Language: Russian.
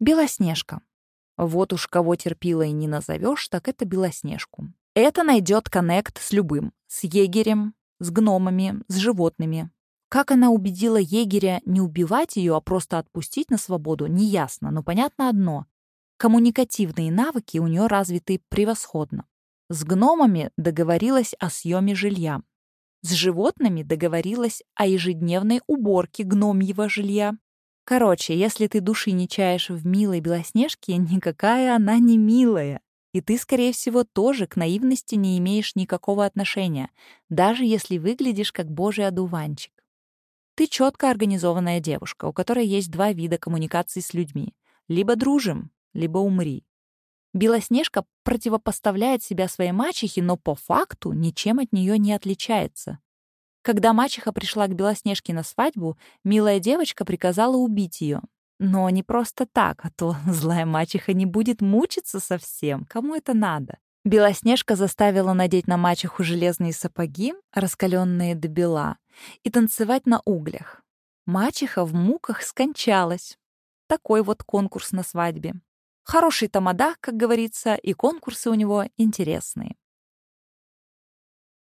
Белоснежка. Вот уж кого терпила и не назовешь, так это Белоснежку. Это найдет коннект с любым. С егерем, с гномами, с животными. Как она убедила егеря не убивать ее, а просто отпустить на свободу, неясно, но понятно одно. Коммуникативные навыки у нее развиты превосходно. С гномами договорилась о съеме жилья. С животными договорилась о ежедневной уборке гномьего жилья. Короче, если ты души не чаешь в милой Белоснежке, никакая она не милая. И ты, скорее всего, тоже к наивности не имеешь никакого отношения, даже если выглядишь как божий одуванчик. Ты четко организованная девушка, у которой есть два вида коммуникации с людьми. Либо дружим, либо умри. Белоснежка противопоставляет себя своей мачехе, но по факту ничем от нее не отличается. Когда мачеха пришла к Белоснежке на свадьбу, милая девочка приказала убить ее. Но не просто так, а то злая мачеха не будет мучиться совсем. Кому это надо? Белоснежка заставила надеть на мачеху железные сапоги, раскаленные до бела, и танцевать на углях. Мачеха в муках скончалась. Такой вот конкурс на свадьбе. Хороший тамада, как говорится, и конкурсы у него интересные.